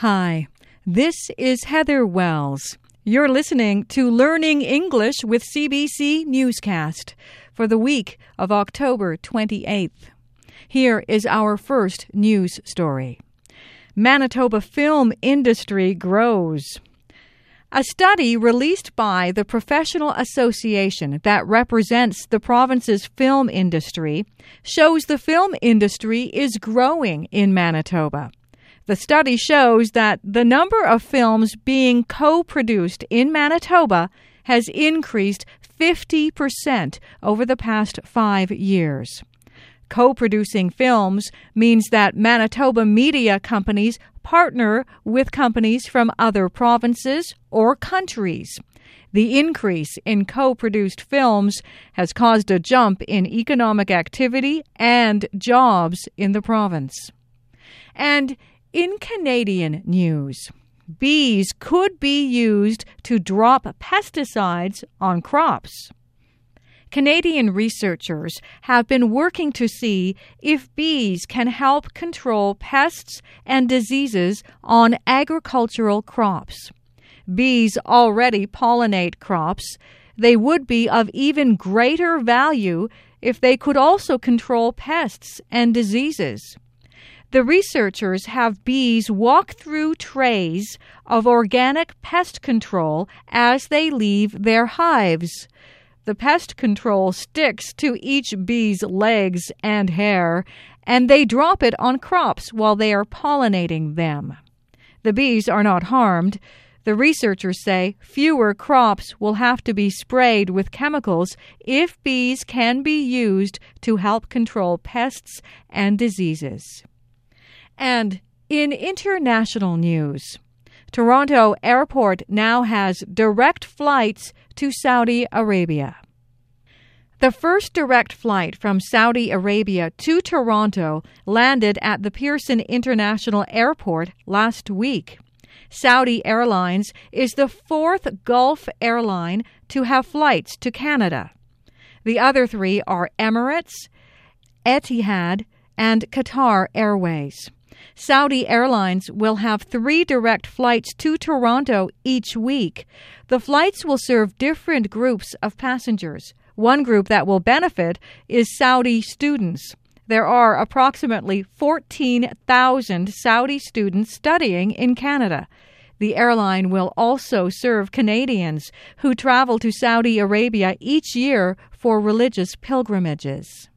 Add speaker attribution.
Speaker 1: Hi, this is Heather Wells. You're listening to Learning English with CBC Newscast for the week of October 28th. Here is our first news story. Manitoba film industry grows. A study released by the professional association that represents the province's film industry shows the film industry is growing in Manitoba. The study shows that the number of films being co produced in Manitoba has increased 50% over the past five years. Co producing films means that Manitoba media companies partner with companies from other provinces or countries. The increase in co produced films has caused a jump in economic activity and jobs in the province. And in Canadian news, bees could be used to drop pesticides on crops. Canadian researchers have been working to see if bees can help control pests and diseases on agricultural crops. Bees already pollinate crops. They would be of even greater value if they could also control pests and diseases. The researchers have bees walk through trays of organic pest control as they leave their hives. The pest control sticks to each bee's legs and hair, and they drop it on crops while they are pollinating them. The bees are not harmed. The researchers say fewer crops will have to be sprayed with chemicals if bees can be used to help control pests and diseases. And in international news, Toronto Airport now has direct flights to Saudi Arabia. The first direct flight from Saudi Arabia to Toronto landed at the Pearson International Airport last week. Saudi Airlines is the fourth Gulf airline to have flights to Canada. The other three are Emirates, Etihad, and Qatar Airways. Saudi Airlines will have three direct flights to Toronto each week. The flights will serve different groups of passengers. One group that will benefit is Saudi students. There are approximately 14,000 Saudi students studying in Canada. The airline will also serve Canadians who travel to Saudi Arabia each year for religious pilgrimages.